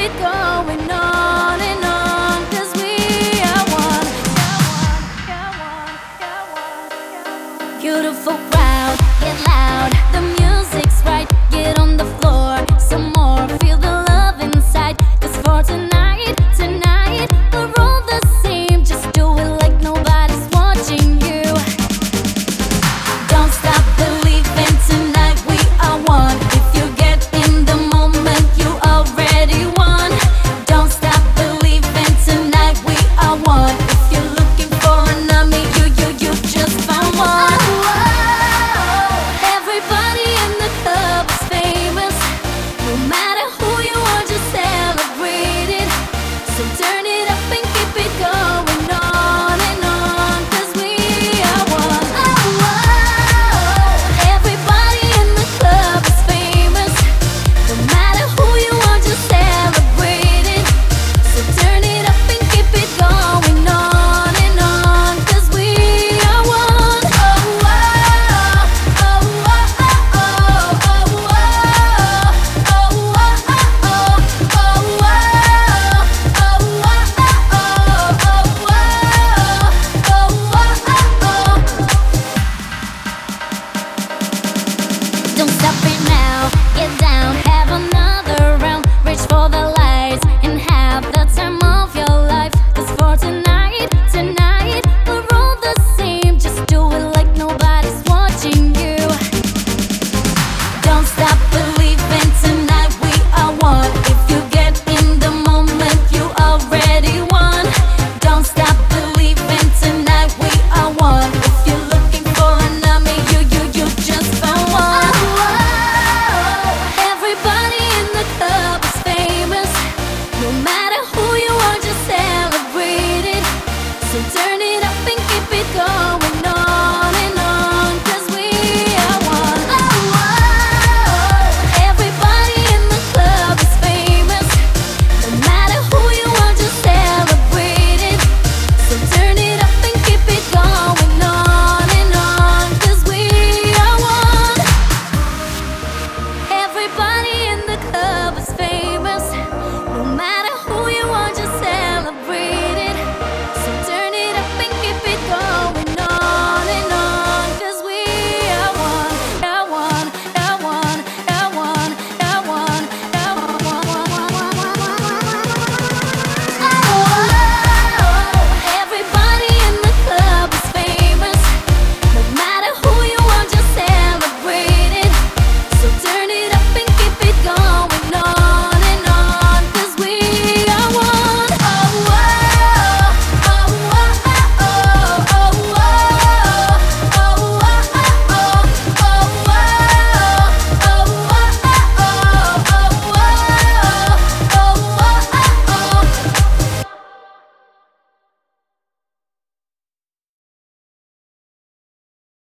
compétent matter.